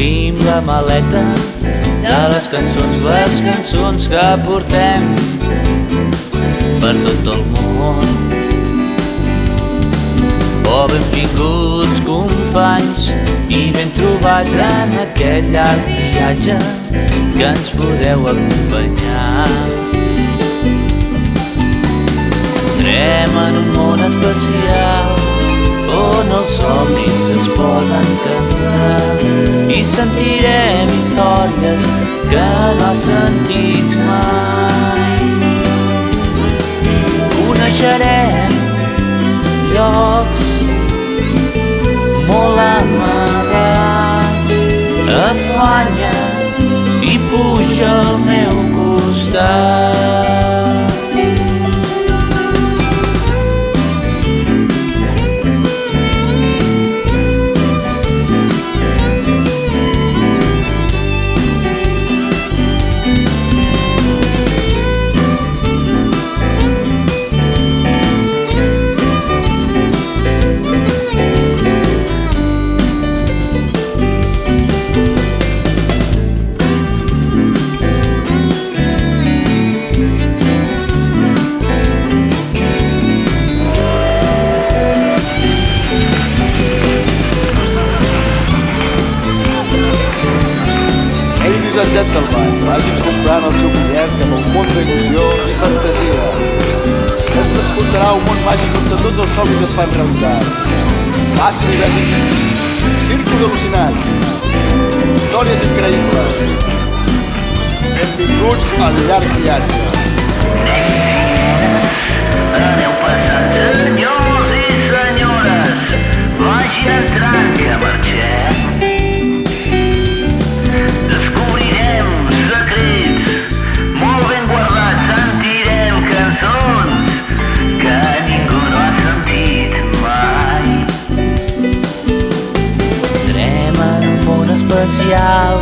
la maleta de les cançons, les cançons que portem per tot el món. Oh, benvinguts companys i ben trobats en aquest llarg viatge que ens podeu acompanyar. Entrem en un món especial on els somnis es poden i sentirem històries que no has sentit mai. Coneixerem llocs molt amagats, afanya i puja al Ladies and gentlemen, vagin comprant el seu bitllet cap a un món d'il·lusió i fantasia. Es transportarà un món màgic on tots els somnis es fan realitat. Passi i vegi Círcul al·lucinant. Històries increïbles. Benvinguts al llarg viatge. Especial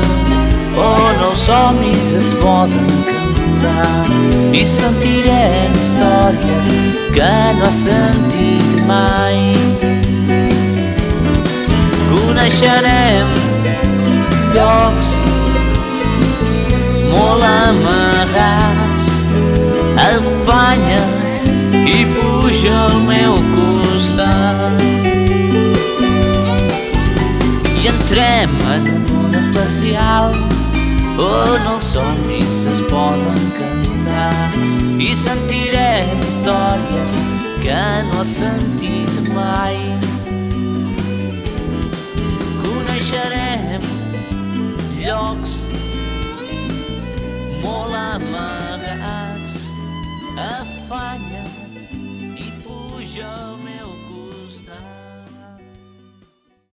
on els somnis es poden cantar. I sentirem històries que no has sentit mai. Coneixerem llocs molt amagats, afanya't i puja al meu costat Entrem en un especial on els somnis es poden cantar i sentirem històries que no has sentit mai. Coneixerem llocs molt amagats, afanyes